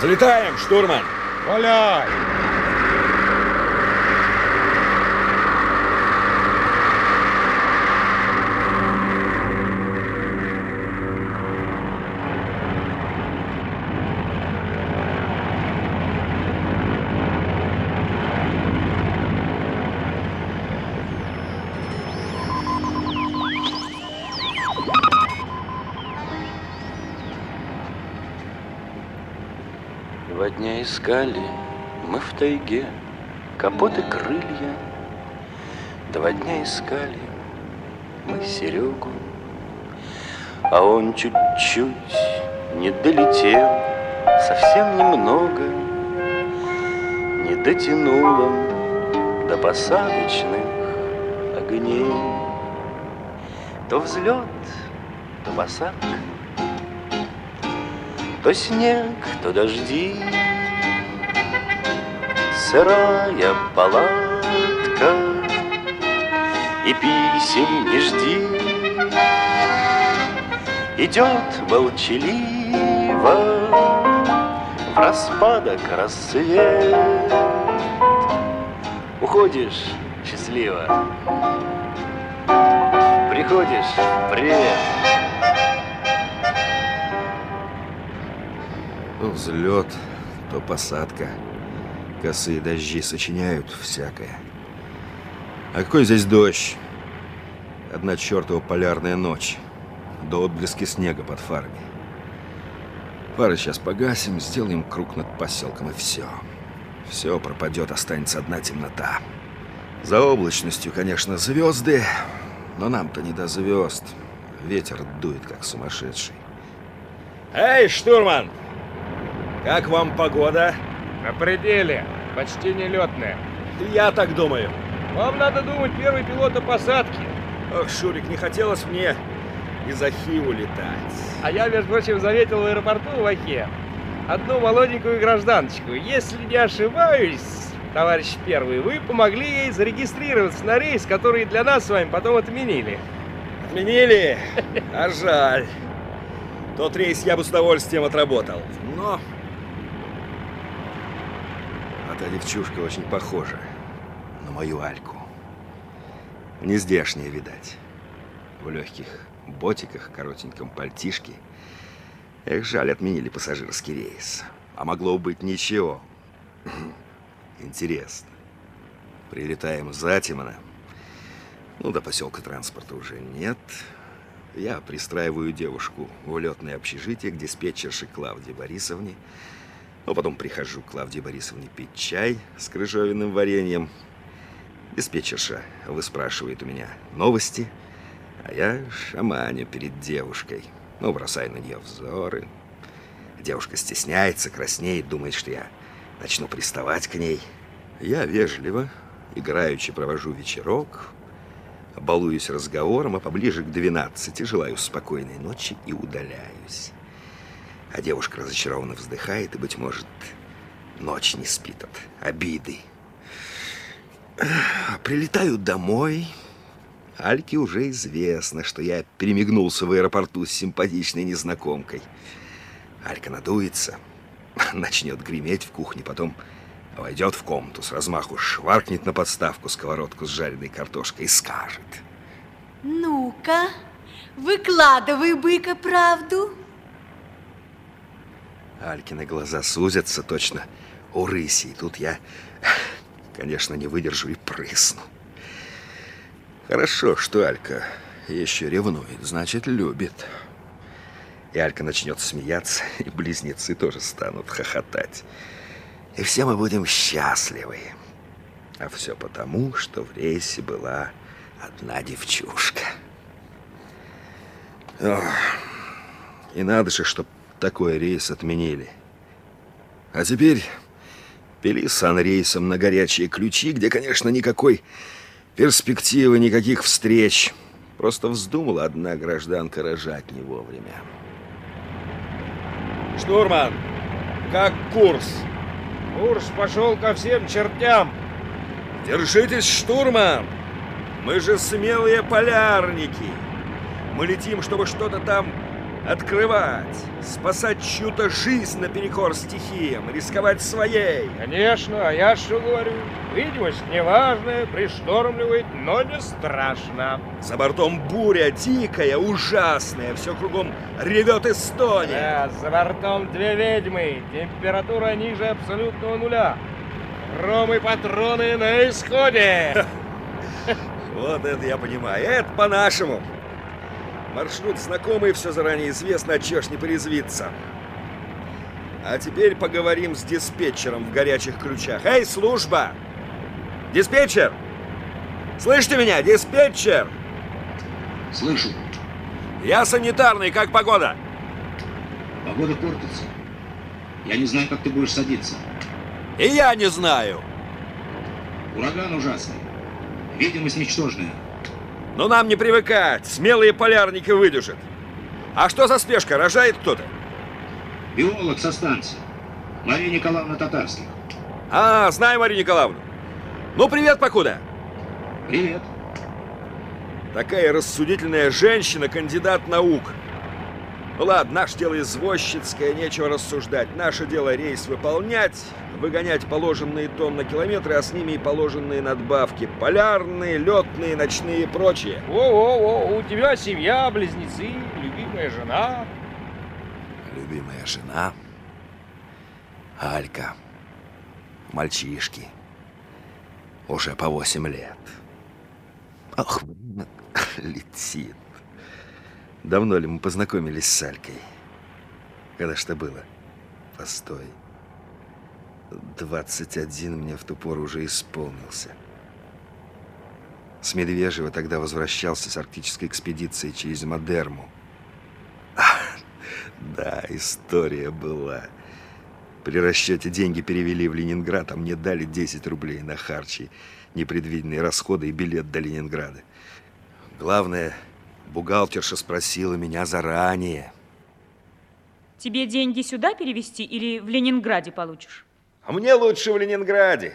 Взлетаем, штурман! Валяй! Два дня искали мы в тайге капоты крылья. Два дня искали мы Серегу, а он чуть-чуть не долетел, совсем немного, не дотянул он до посадочных огней. То взлет, то посадка, то снег, то дожди, Сырая палатка, и писем не жди. Идет молчаливо в распадок рассвет. Уходишь счастливо, приходишь, привет. То взлет, то посадка. Косые дожди сочиняют всякое. А какой здесь дождь? Одна чертова полярная ночь. До отблески снега под фарами. Фары сейчас погасим, сделаем круг над поселком, и все. Все пропадет, останется одна темнота. За облачностью, конечно, звезды, но нам-то не до звезд. Ветер дует, как сумасшедший. Эй, штурман! Как вам погода? На пределе. Почти нелетная. Я так думаю. Вам надо думать первый пилот о посадке. Ох, Шурик, не хотелось мне из Ахи улетать. А я, между прочим, заметил в аэропорту в Ахе одну молоденькую гражданочку. Если не ошибаюсь, товарищ первый, вы помогли ей зарегистрироваться на рейс, который для нас с вами потом отменили. Отменили? А жаль. Тот рейс я бы с удовольствием отработал. Но... А та девчушка очень похожа на мою Альку. Не здешняя, видать. В легких ботиках, коротеньком пальтишке. Эх, жаль, отменили пассажирский рейс. А могло быть ничего. Интересно. Прилетаем затемно. Ну, до поселка транспорта уже нет. Я пристраиваю девушку в улетное общежитие к диспетчерше Клавдии Борисовне. Ну, потом прихожу к Клавдии Борисовне пить чай с крыжовенным вареньем. Диспетчерша выспрашивает у меня новости, а я шаманю перед девушкой. Ну, бросаю на нее взоры. Девушка стесняется, краснеет, думает, что я начну приставать к ней. Я вежливо, играючи провожу вечерок, балуюсь разговором, а поближе к 12 желаю спокойной ночи и удаляюсь. А девушка разочарованно вздыхает и, быть может, ночь не спит от обиды. Прилетаю домой. Альке уже известно, что я перемигнулся в аэропорту с симпатичной незнакомкой. Алька надуется, начнет греметь в кухне, потом войдет в комнату с размаху, шваркнет на подставку сковородку с жареной картошкой и скажет. Ну-ка, выкладывай, быка, правду. Алькины глаза сузятся точно у рыси. И тут я, конечно, не выдержу и прысну. Хорошо, что Алька еще ревнует, значит, любит. И Алька начнет смеяться, и близнецы тоже станут хохотать. И все мы будем счастливы. А все потому, что в рейсе была одна девчушка. Ох, и надо же, чтоб такой рейс отменили. А теперь пили санрейсом на горячие ключи, где, конечно, никакой перспективы, никаких встреч. Просто вздумала одна гражданка рожать не вовремя. Штурман, как курс? Курс пошел ко всем чертям. Держитесь, штурман! Мы же смелые полярники. Мы летим, чтобы что-то там открывать, спасать чью-то жизнь наперекор стихиям, рисковать своей. Конечно, а я что говорю? Видимость неважная, приштормливает, но не страшно. За бортом буря дикая, ужасная, все кругом ревет и стонет. Да, за бортом две ведьмы, температура ниже абсолютного нуля. Ром и патроны на исходе. Вот это я понимаю. Это по-нашему. Маршрут знакомый, все заранее известно, ж не порезвиться. А теперь поговорим с диспетчером в горячих ключах. Эй, служба! Диспетчер! Слышите меня, диспетчер? Слышу. Я санитарный, как погода? Погода портится. Я не знаю, как ты будешь садиться. И я не знаю. Ураган ужасный. Видимость ничтожная. Но нам не привыкать. Смелые полярники выдержат. А что за спешка? Рожает кто-то? Биолог со станции. Мария Николаевна Татарских. А, знаю Марию Николаевну. Ну, привет, покуда. Привет. Такая рассудительная женщина, кандидат наук. Ну ладно, наше дело извозчицкое, нечего рассуждать. Наше дело рейс выполнять, выгонять положенные тонны километры, а с ними и положенные надбавки. Полярные, летные, ночные и прочее. О-о-о, у тебя семья, близнецы, любимая жена. Любимая жена. Алька. Мальчишки. Уже по 8 лет. Ах, летит. Давно ли мы познакомились с Алькой? Когда что было? Постой. 21 мне в ту пору уже исполнился. С Медвежьего тогда возвращался с арктической экспедицией через Модерму. Да, история была. При расчете деньги перевели в Ленинград, а мне дали 10 рублей на харчи, непредвиденные расходы и билет до Ленинграда. Главное, бухгалтерша спросила меня заранее. Тебе деньги сюда перевести или в Ленинграде получишь? А мне лучше в Ленинграде.